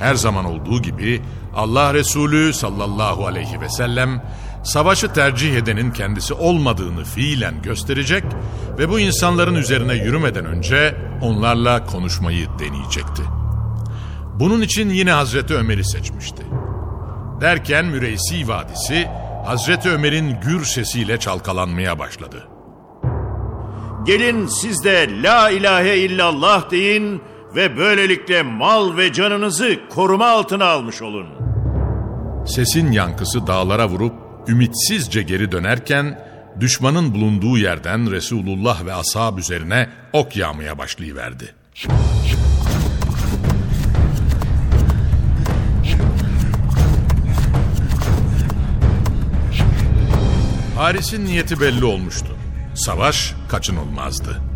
Her zaman olduğu gibi Allah Resulü sallallahu aleyhi ve sellem savaşı tercih edenin kendisi olmadığını fiilen gösterecek ve bu insanların üzerine yürümeden önce onlarla konuşmayı deneyecekti. Bunun için yine Hazreti Ömer'i seçmişti. Derken Müreysi Vadisi Hazreti Ömer'in gür sesiyle çalkalanmaya başladı. Gelin siz de la ilahe illallah deyin ve böylelikle mal ve canınızı koruma altına almış olun. Sesin yankısı dağlara vurup ümitsizce geri dönerken düşmanın bulunduğu yerden Resulullah ve ashab üzerine ok yağmaya başlayıverdi. Haris'in niyeti belli olmuştu. Savaş kaçınılmazdı.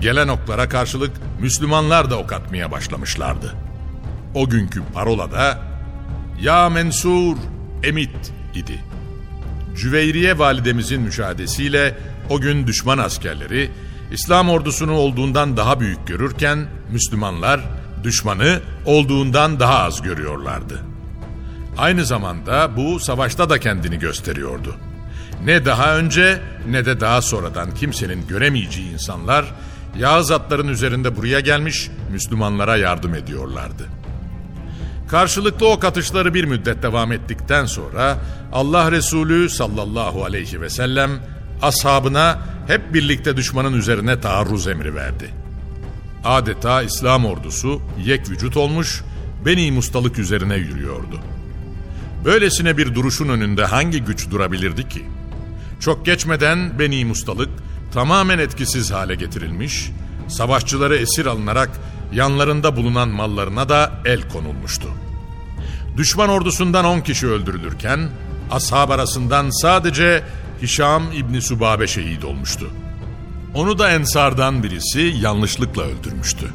Gelen oklara karşılık Müslümanlar da ok atmaya başlamışlardı. O günkü parola da Ya Mensur Emit idi. Cüveyriye validemizin müşahedesiyle o gün düşman askerleri İslam ordusunu olduğundan daha büyük görürken Müslümanlar düşmanı olduğundan daha az görüyorlardı. Aynı zamanda bu savaşta da kendini gösteriyordu. Ne daha önce ne de daha sonradan kimsenin göremeyeceği insanlar Yağız atların üzerinde buraya gelmiş Müslümanlara yardım ediyorlardı. Karşılıklı ok atışları bir müddet devam ettikten sonra Allah Resulü sallallahu aleyhi ve sellem ashabına hep birlikte düşmanın üzerine taarruz emri verdi. Adeta İslam ordusu yek vücut olmuş Beni Mustalık üzerine yürüyordu. Böylesine bir duruşun önünde hangi güç durabilirdi ki? Çok geçmeden Beni Mustalık tamamen etkisiz hale getirilmiş, savaşçıları esir alınarak yanlarında bulunan mallarına da el konulmuştu. Düşman ordusundan 10 kişi öldürülürken, ashab arasından sadece Hişam İbni Subabe şehit olmuştu. Onu da ensardan birisi yanlışlıkla öldürmüştü.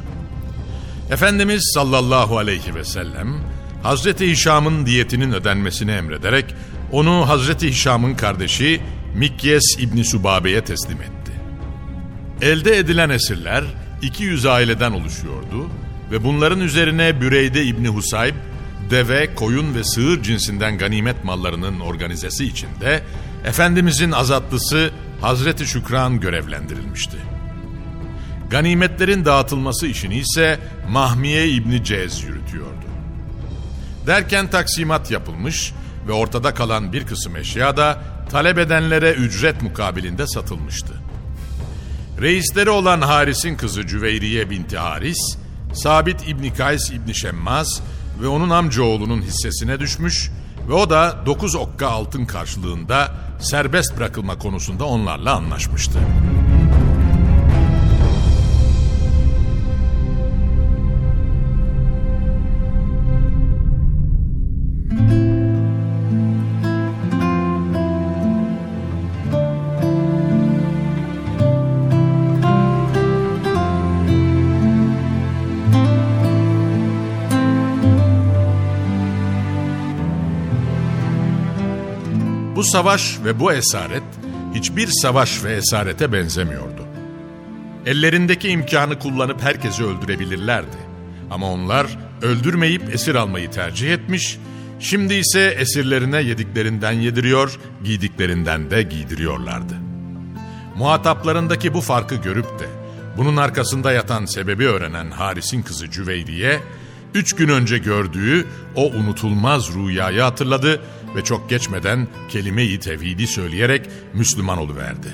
Efendimiz sallallahu aleyhi ve sellem, Hazreti Hişam'ın diyetinin ödenmesini emrederek, onu Hazreti Hişam'ın kardeşi Mikyes İbni Subabe'ye teslim etti. Elde edilen esirler 200 aileden oluşuyordu ve bunların üzerine Büreyde İbni Husayb, deve, koyun ve sığır cinsinden ganimet mallarının organizesi içinde Efendimizin azatlısı Hazreti Şükran görevlendirilmişti. Ganimetlerin dağıtılması işini ise Mahmiye İbni Cez yürütüyordu. Derken taksimat yapılmış ve ortada kalan bir kısım eşya da talep edenlere ücret mukabilinde satılmıştı. Reisleri olan Haris'in kızı Cüveyriye binti Haris, Sabit İbni Kays İbni Şemmaz ve onun amcaoğlunun hissesine düşmüş ve o da 9 okka altın karşılığında serbest bırakılma konusunda onlarla anlaşmıştı. Bu savaş ve bu esaret hiçbir savaş ve esarete benzemiyordu. Ellerindeki imkanı kullanıp herkesi öldürebilirlerdi. Ama onlar öldürmeyip esir almayı tercih etmiş, şimdi ise esirlerine yediklerinden yediriyor, giydiklerinden de giydiriyorlardı. Muhataplarındaki bu farkı görüp de bunun arkasında yatan sebebi öğrenen Haris'in kızı Cüveyriye, üç gün önce gördüğü o unutulmaz rüyayı hatırladı ve çok geçmeden kelime-i tevhidi söyleyerek Müslüman oluverdi.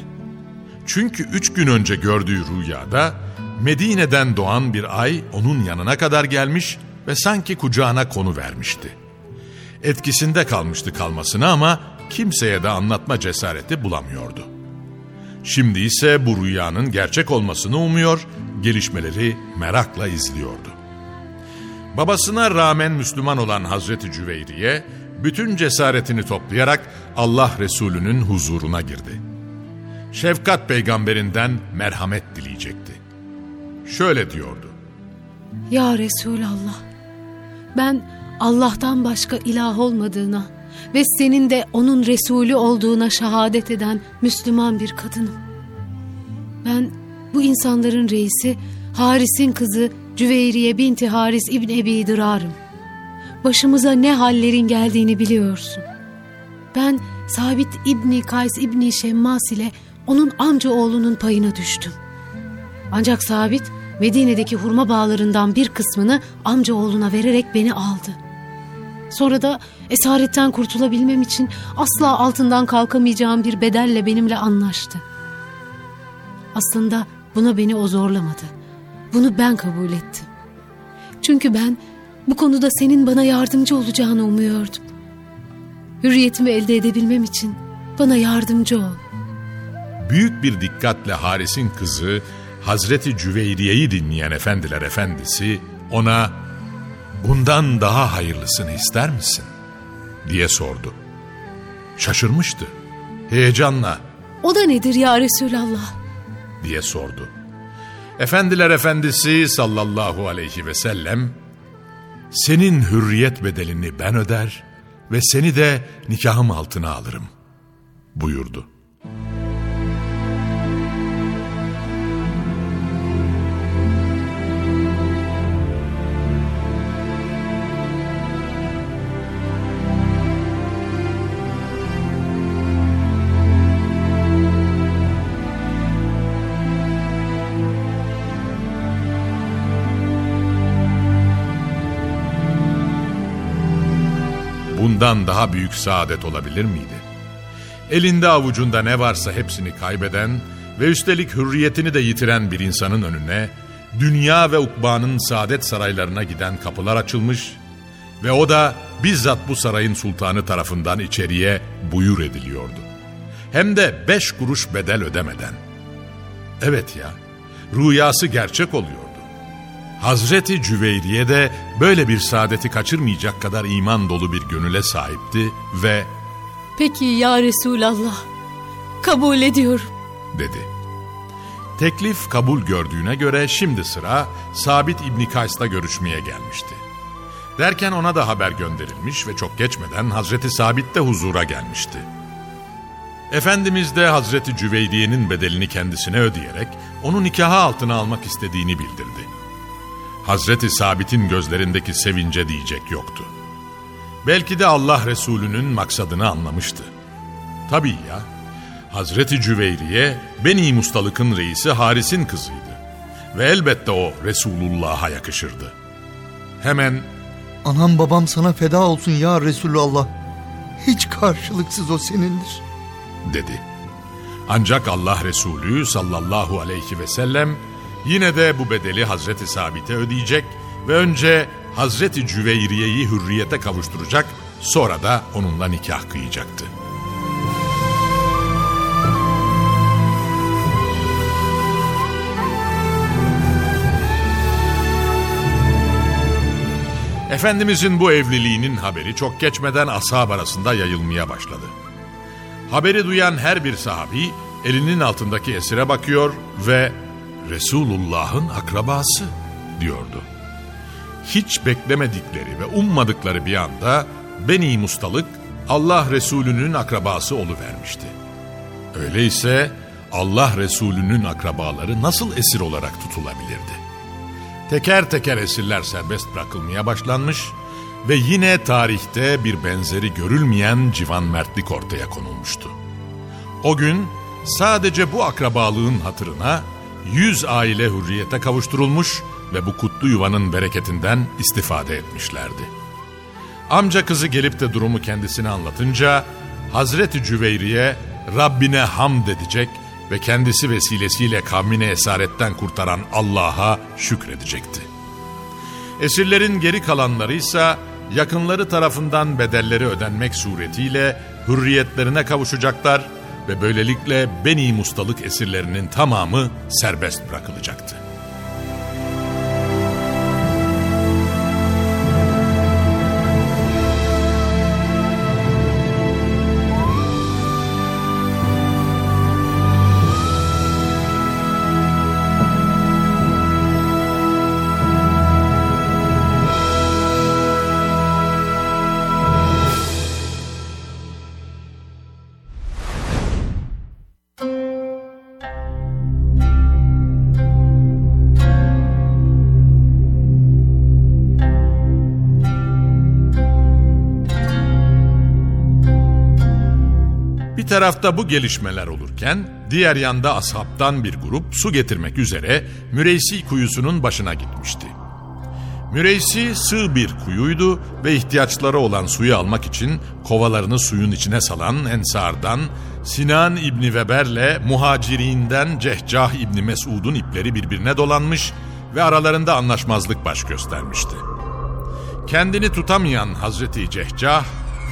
Çünkü üç gün önce gördüğü rüyada Medine'den doğan bir ay onun yanına kadar gelmiş ve sanki kucağına konu vermişti. Etkisinde kalmıştı kalmasını ama kimseye de anlatma cesareti bulamıyordu. Şimdi ise bu rüyanın gerçek olmasını umuyor, gelişmeleri merakla izliyordu. Babasına rağmen Müslüman olan Hazreti Cüveyriye, bütün cesaretini toplayarak Allah Resulü'nün huzuruna girdi. Şefkat peygamberinden merhamet dileyecekti. Şöyle diyordu. Ya Resulallah, ben Allah'tan başka ilah olmadığına ve senin de onun Resulü olduğuna şehadet eden Müslüman bir kadınım. Ben bu insanların reisi Haris'in kızı Cüveyriye binti Haris İbn Ebi Dırar'ım. Başımıza ne hallerin geldiğini biliyorsun. Ben Sabit İbni Kays İbni Şemmas ile onun amca oğlunun payına düştüm. Ancak Sabit Medine'deki hurma bağlarından bir kısmını amca oğluna vererek beni aldı. Sonra da esaretten kurtulabilmem için asla altından kalkamayacağım bir bedelle benimle anlaştı. Aslında buna beni o zorlamadı. Bunu ben kabul ettim. Çünkü ben bu konuda senin bana yardımcı olacağını umuyordum. Hürriyetimi elde edebilmem için bana yardımcı ol. Büyük bir dikkatle Haris'in kızı Hazreti Cüveyriye'yi dinleyen efendiler efendisi ona bundan daha hayırlısını ister misin? diye sordu. Şaşırmıştı. Heyecanla O da nedir ya Resulallah? diye sordu. Efendiler efendisi sallallahu aleyhi ve sellem senin hürriyet bedelini ben öder ve seni de nikahım altına alırım buyurdu. Bundan daha büyük saadet olabilir miydi? Elinde avucunda ne varsa hepsini kaybeden ve üstelik hürriyetini de yitiren bir insanın önüne dünya ve ukbanın saadet saraylarına giden kapılar açılmış ve o da bizzat bu sarayın sultanı tarafından içeriye buyur ediliyordu. Hem de beş kuruş bedel ödemeden. Evet ya, rüyası gerçek oluyordu. Hazreti Cüveyriye de böyle bir saadeti kaçırmayacak kadar iman dolu bir gönüle sahipti ve Peki ya Resulallah, kabul ediyorum. dedi. Teklif kabul gördüğüne göre şimdi sıra Sabit İbni Kays'la görüşmeye gelmişti. Derken ona da haber gönderilmiş ve çok geçmeden Hazreti Sabit de huzura gelmişti. Efendimiz de Hazreti Cüveyriye'nin bedelini kendisine ödeyerek onu nikaha altına almak istediğini bildirdi. Hazreti Sabit'in gözlerindeki sevince diyecek yoktu. Belki de Allah Resulü'nün maksadını anlamıştı. Tabii ya, Hazreti Cüveyriye Beni Mustalık'ın reisi Haris'in kızıydı. Ve elbette o Resulullah'a yakışırdı. Hemen Anam babam sana feda olsun ya Resulallah. Hiç karşılıksız o senindir. dedi. Ancak Allah Resulü sallallahu aleyhi ve sellem yine de bu bedeli Hazreti Sabit'e ödeyecek ve önce Hazreti Cüveyriye'yi hürriyete kavuşturacak, sonra da onunla nikah kıyacaktı. Efendimizin bu evliliğinin haberi çok geçmeden ashab arasında yayılmaya başladı. Haberi duyan her bir sahabi elinin altındaki esire bakıyor ve Resulullah'ın akrabası diyordu. Hiç beklemedikleri ve ummadıkları bir anda Beni Mustalık Allah Resulü'nün akrabası vermişti. Öyleyse Allah Resulü'nün akrabaları nasıl esir olarak tutulabilirdi? Teker teker esirler serbest bırakılmaya başlanmış ve yine tarihte bir benzeri görülmeyen civan mertlik ortaya konulmuştu. O gün sadece bu akrabalığın hatırına yüz aile hürriyete kavuşturulmuş ve bu kutlu yuvanın bereketinden istifade etmişlerdi. Amca kızı gelip de durumu kendisine anlatınca Hazreti Cüveyriye Rabbine hamd edecek ve kendisi vesilesiyle kavmini esaretten kurtaran Allah'a şükredecekti. Esirlerin geri kalanları ise yakınları tarafından bedelleri ödenmek suretiyle hürriyetlerine kavuşacaklar ve böylelikle Beni Mustalık esirlerinin tamamı serbest bırakılacaktı. Tarafta bu gelişmeler olurken diğer yanda ashabtan bir grup su getirmek üzere Müreysi kuyusunun başına gitmişti. Müreysi sığ bir kuyuydu ve ihtiyaçları olan suyu almak için kovalarını suyun içine salan Ensar'dan Sinan İbni Weber'le muhacirinden Cehcah İbni Mesud'un ipleri birbirine dolanmış ve aralarında anlaşmazlık baş göstermişti. Kendini tutamayan Hazreti Cehcah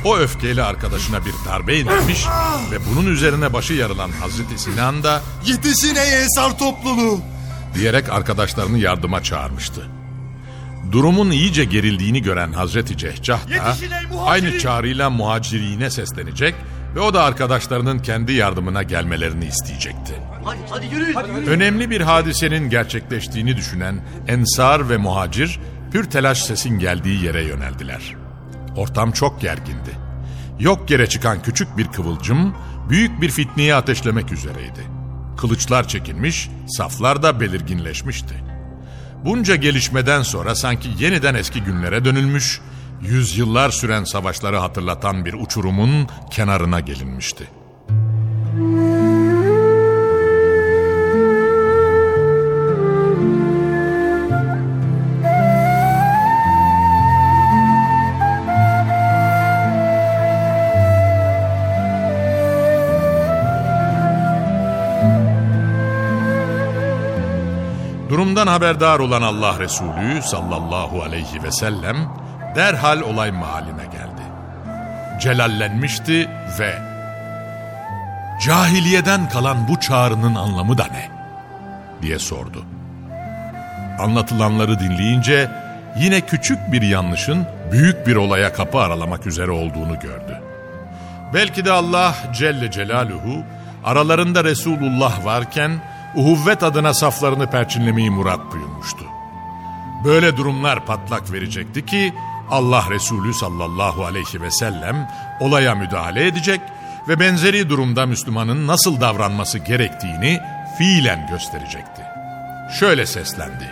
o öfkeyle arkadaşına bir darbe indirmiş ve bunun üzerine başı yarılan Hazreti Sinan da Yetişin ey Ensar topluluğu diyerek arkadaşlarını yardıma çağırmıştı. Durumun iyice gerildiğini gören Hazreti Cehcah da aynı çağrıyla muhacirine seslenecek ve o da arkadaşlarının kendi yardımına gelmelerini isteyecekti. Hadi, hadi yürüyün. Hadi yürüyün. Önemli bir hadisenin gerçekleştiğini düşünen Ensar ve muhacir pür telaş sesin geldiği yere yöneldiler. Ortam çok gergindi. Yok yere çıkan küçük bir kıvılcım büyük bir fitneyi ateşlemek üzereydi. Kılıçlar çekilmiş, saflar da belirginleşmişti. Bunca gelişmeden sonra sanki yeniden eski günlere dönülmüş, yüzyıllar süren savaşları hatırlatan bir uçurumun kenarına gelinmişti. Durumdan haberdar olan Allah Resulü sallallahu aleyhi ve sellem derhal olay mahalline geldi. Celallenmişti ve cahiliyeden kalan bu çağrının anlamı da ne? diye sordu. Anlatılanları dinleyince yine küçük bir yanlışın büyük bir olaya kapı aralamak üzere olduğunu gördü. Belki de Allah Celle Celaluhu aralarında Resulullah varken uhuvvet adına saflarını perçinlemeyi murat buyurmuştu. Böyle durumlar patlak verecekti ki Allah Resulü sallallahu aleyhi ve sellem olaya müdahale edecek ve benzeri durumda Müslümanın nasıl davranması gerektiğini fiilen gösterecekti. Şöyle seslendi.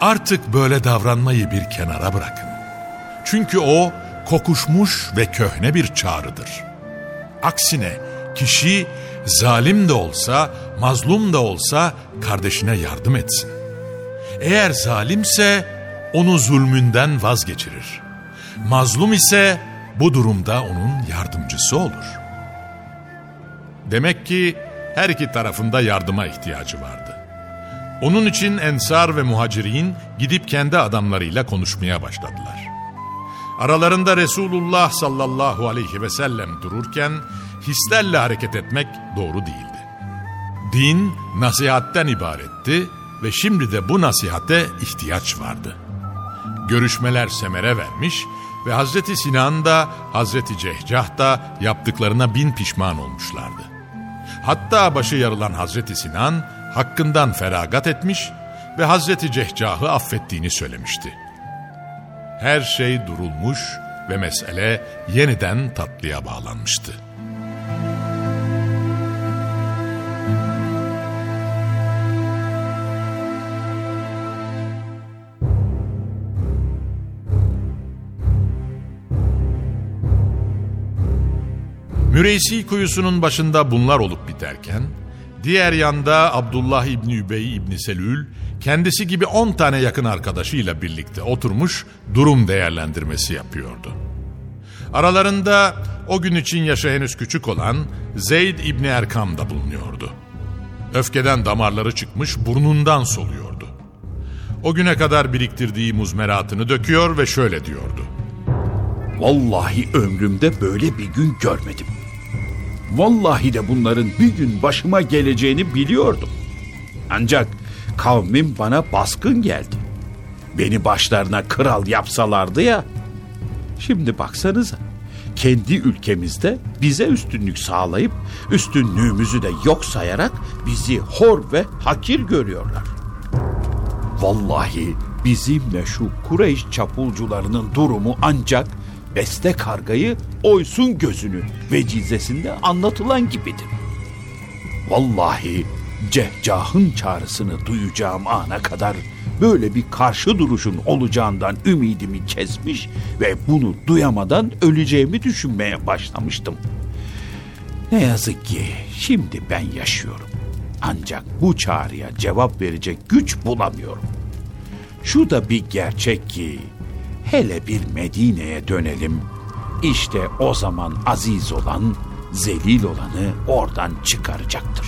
Artık böyle davranmayı bir kenara bırakın. Çünkü o kokuşmuş ve köhne bir çağrıdır. Aksine kişi zalim de olsa, mazlum da olsa kardeşine yardım etsin. Eğer zalimse onu zulmünden vazgeçirir. Mazlum ise bu durumda onun yardımcısı olur. Demek ki her iki tarafında yardıma ihtiyacı vardı. Onun için Ensar ve Muhacirin gidip kendi adamlarıyla konuşmaya başladılar. Aralarında Resulullah sallallahu aleyhi ve sellem dururken hislerle hareket etmek doğru değildi. Din nasihatten ibaretti ve şimdi de bu nasihate ihtiyaç vardı. Görüşmeler semere vermiş ve Hazreti Sinan da Hazreti Cehcah da yaptıklarına bin pişman olmuşlardı. Hatta başı yarılan Hazreti Sinan hakkından feragat etmiş ve Hazreti Cehcah'ı affettiğini söylemişti. Her şey durulmuş ve mesele yeniden tatlıya bağlanmıştı. Müreysi kuyusunun başında bunlar olup biterken, diğer yanda Abdullah İbni Übey İbni Selül, kendisi gibi 10 tane yakın arkadaşıyla birlikte oturmuş durum değerlendirmesi yapıyordu. Aralarında o gün için yaşı henüz küçük olan Zeyd İbni Erkam da bulunuyordu. Öfkeden damarları çıkmış burnundan soluyordu. O güne kadar biriktirdiği muzmeratını döküyor ve şöyle diyordu. Vallahi ömrümde böyle bir gün görmedim. Vallahi de bunların bir gün başıma geleceğini biliyordum. Ancak kavmim bana baskın geldi. Beni başlarına kral yapsalardı ya. Şimdi baksanıza. Kendi ülkemizde bize üstünlük sağlayıp üstünlüğümüzü de yok sayarak bizi hor ve hakir görüyorlar. Vallahi bizimle şu Kureyş çapulcularının durumu ancak beste kargayı oysun gözünü vecizesinde anlatılan gibidir. Vallahi cehcahın çağrısını duyacağım ana kadar böyle bir karşı duruşun olacağından ümidimi kesmiş ve bunu duyamadan öleceğimi düşünmeye başlamıştım. Ne yazık ki şimdi ben yaşıyorum. Ancak bu çağrıya cevap verecek güç bulamıyorum. Şu da bir gerçek ki hele bir Medine'ye dönelim. İşte o zaman aziz olan, zelil olanı oradan çıkaracaktır.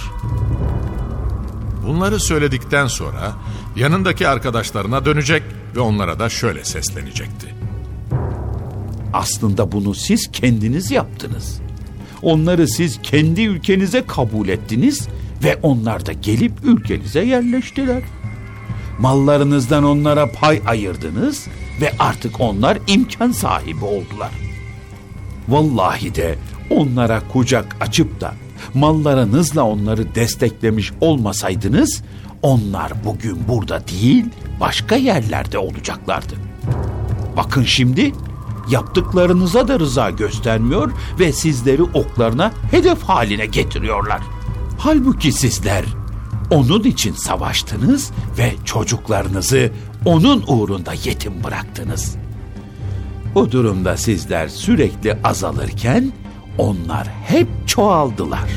Bunları söyledikten sonra yanındaki arkadaşlarına dönecek ve onlara da şöyle seslenecekti. Aslında bunu siz kendiniz yaptınız. Onları siz kendi ülkenize kabul ettiniz ve onlar da gelip ülkenize yerleştiler. Mallarınızdan onlara pay ayırdınız ve artık onlar imkan sahibi oldular. Vallahi de onlara kucak açıp da mallarınızla onları desteklemiş olmasaydınız onlar bugün burada değil başka yerlerde olacaklardı. Bakın şimdi yaptıklarınıza da rıza göstermiyor ve sizleri oklarına hedef haline getiriyorlar. Halbuki sizler onun için savaştınız ve çocuklarınızı onun uğrunda yetim bıraktınız. Bu durumda sizler sürekli azalırken onlar hep çoğaldılar.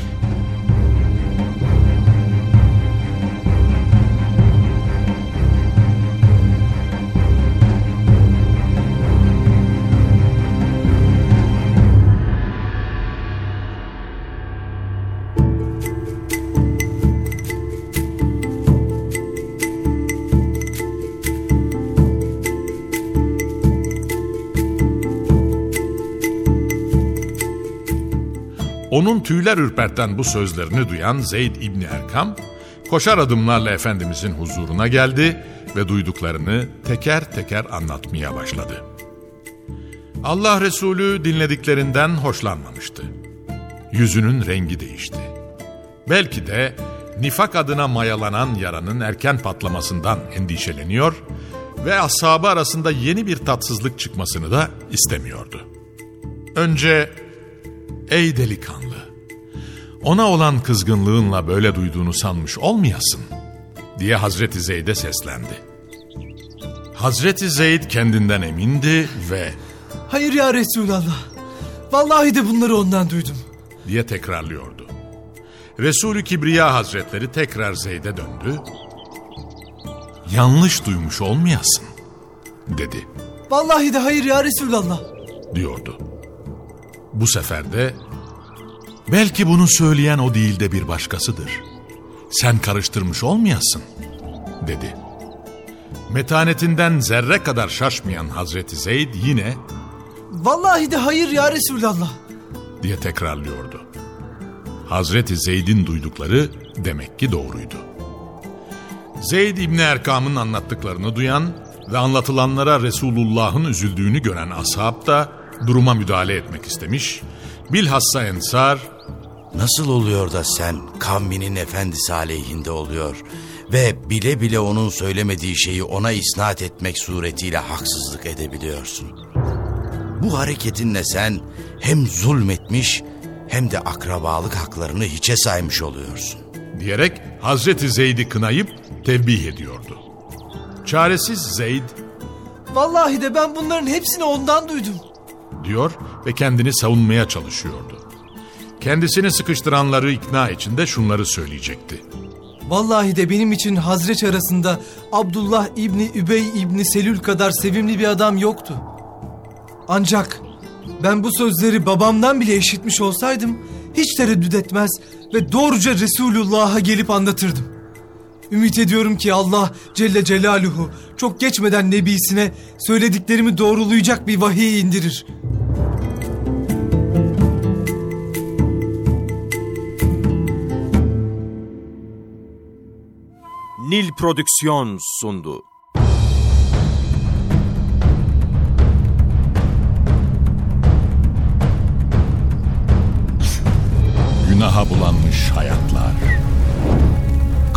Onun tüyler ürperten bu sözlerini duyan Zeyd İbni Erkam, koşar adımlarla Efendimizin huzuruna geldi ve duyduklarını teker teker anlatmaya başladı. Allah Resulü dinlediklerinden hoşlanmamıştı. Yüzünün rengi değişti. Belki de nifak adına mayalanan yaranın erken patlamasından endişeleniyor ve ashabı arasında yeni bir tatsızlık çıkmasını da istemiyordu. Önce Ey delikanlı! Ona olan kızgınlığınla böyle duyduğunu sanmış olmayasın, diye Hazreti Zeyd'e seslendi. Hazreti Zeyd kendinden emindi ve Hayır ya Resulallah. Vallahi de bunları ondan duydum. diye tekrarlıyordu. Resulü Kibriya Hazretleri tekrar Zeyd'e döndü. Yanlış duymuş olmayasın, dedi, Vallahi de hayır ya Resulallah. diyordu. Bu sefer de belki bunu söyleyen o değil de bir başkasıdır. Sen karıştırmış olmayasın, dedi. Metanetinden zerre kadar şaşmayan Hazreti Zeyd yine Vallahi de hayır ya Resulallah. diye tekrarlıyordu. Hazreti Zeyd'in duydukları demek ki doğruydu. Zeyd İbni Erkam'ın anlattıklarını duyan ve anlatılanlara Resulullah'ın üzüldüğünü gören ashab da duruma müdahale etmek istemiş. Bilhassa Ensar, Nasıl oluyor da sen kavminin efendisi aleyhinde oluyor ve bile bile onun söylemediği şeyi ona isnat etmek suretiyle haksızlık edebiliyorsun? Bu hareketinle sen hem zulmetmiş hem de akrabalık haklarını hiçe saymış oluyorsun. Diyerek Hazreti Zeyd'i kınayıp tevbih ediyordu. Çaresiz Zeyd Vallahi de ben bunların hepsini ondan duydum. Diyor ve kendini savunmaya çalışıyordu. Kendisini sıkıştıranları ikna içinde şunları söyleyecekti. Vallahi de benim için Hazreç arasında Abdullah İbni Übey İbni Selül kadar sevimli bir adam yoktu. Ancak ben bu sözleri babamdan bile işitmiş olsaydım hiç tereddüt etmez ve doğruca Resulullah'a gelip anlatırdım. Ümit ediyorum ki Allah Celle Celaluhu çok geçmeden Nebisine söylediklerimi doğrulayacak bir vahiy indirir. Nil Prodüksiyon sundu. Günaha bulanmış hayatlar,